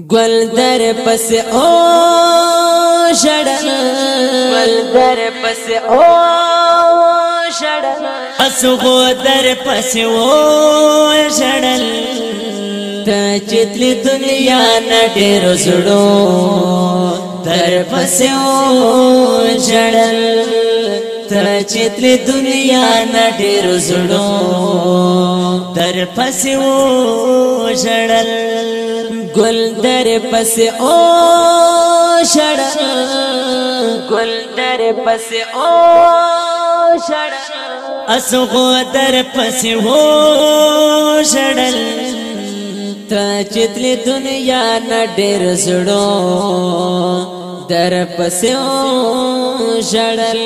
گل در پس او شړل گل در پس او شړل اسغو در پس او شړل ته چتلی دنیا نډېر زړو در پس او شړل ته چتر دنیا نه ډېر زړو در پس و شړل ګل در پس او شړل ګل در پس او شړل اسغو در پس و شړل ته چتل دنیا نه ډېر زړو در پسیو جړل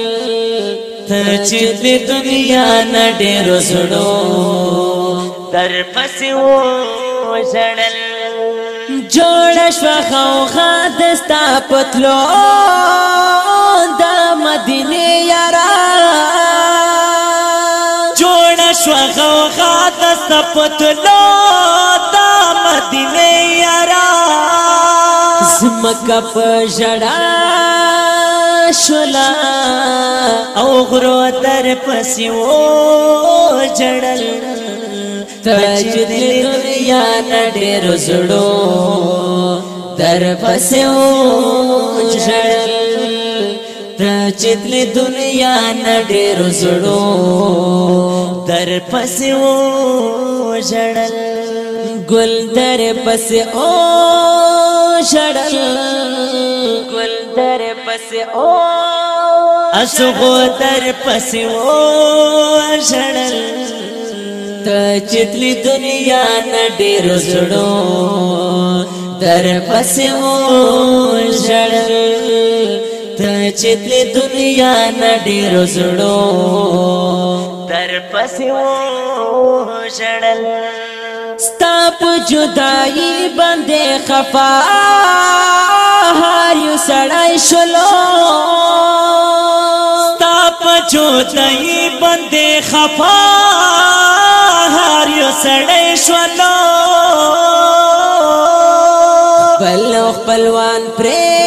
ته چې د دنیا نه ډېر زړو در پسیو جړل جوړ شو خو خاصتا پتلو د مدینه یارا جوړ شو خو خاصتا پتلو د مدینه زمکا پجڑا شلا او غرو در پسی و جڑل تجد دنیا نڈی رزڑو در پسی و جڑل تجد دنیا نڈی رزڑو در پسی و جڑل گل در پسی و شړل ګل در پس او اسغو در پس او شړل د چتلی دنیا نډې رسړو در پس او شړل د چتلی دنیا نډې رسړو در پس او شړل ستاپ جدائی بندے خفا هر یو سړی شلو ستاپ جدائی بندے خفا هر یو سړی شلو بل خپلوان پرې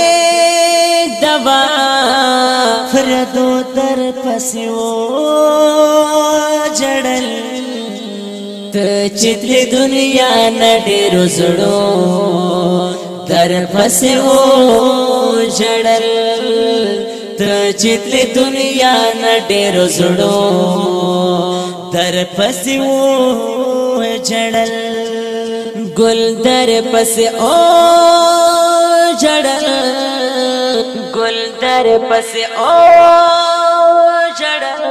دوا فردو در پسو چتلی دنیا نډې روزړو در پس او جړل ته چتلی دنیا نډې روزړو در پس او جړل ګل در پس او جړل ګل در پس او جړل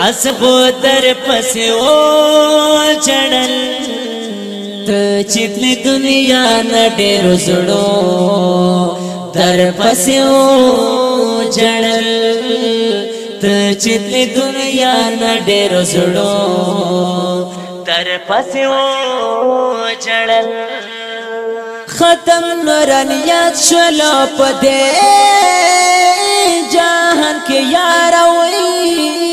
اسبو در پسې او چړل ته چتل دنیا نه ډېر زړو در پسې او چړل ته چتل دنیا نه ډېر زړو در پسې او چړل ختم نوران یاد شلو پدې جهان کې یار وې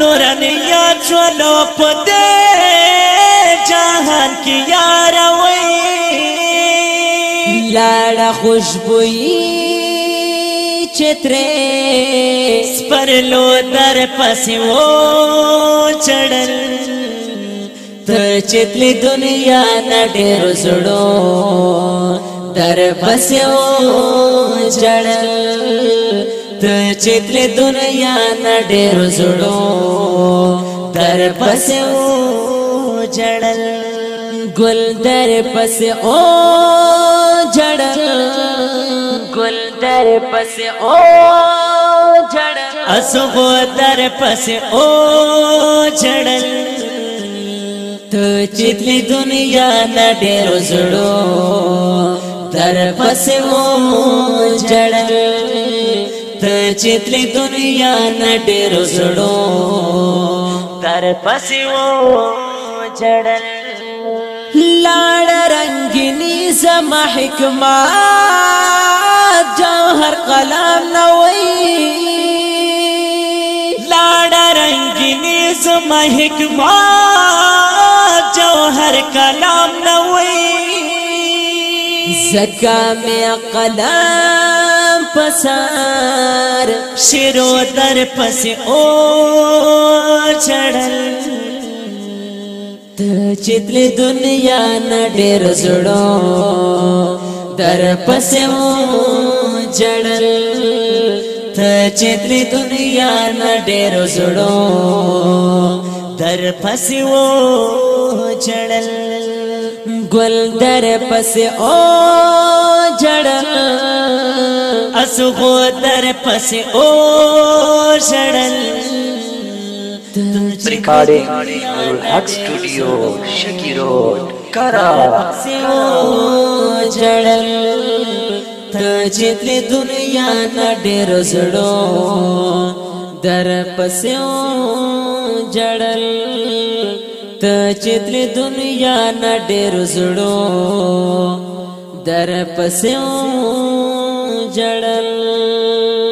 نورانی یاد شولو پده جهان کی یاروی لاړه خوشبوئی چتره سپرلو در پسې و چړل تر چتلی دنیا نډه رسړو در پسې و چړل ته چتل دنیا نډېر زړو در پس او جړل ګل در پس او جړل ګل در پس او جړل اسغو در پس او جړل ته چتل دنیا نډېر زړو در پس او جړل ته چتلی دنیا نډر زړو در پسې و جړل لاړ رنگینی زم حکمت جوهر قلم نوې لاړ رنگینی زم حکمت جوهر کلام نوې زکا می قلم पसार शेरो दर पस ओ चढ़ल चितली दुनिया न डेर जुड़ो दर पस ओ चढ़ल चितली दुनिया न डेर जुड़ो दर पस ओ चढ़ल गुल दर पस ओ चढ़ल اسغو در پس او شړل रिकॉर्डिंग नूरुल तो जड़ल तजिते दुनिया ना डेर जड़ो दर पसे ओ जड़ल चित्र दुनिया न डेर जड़ो दर पसे جړل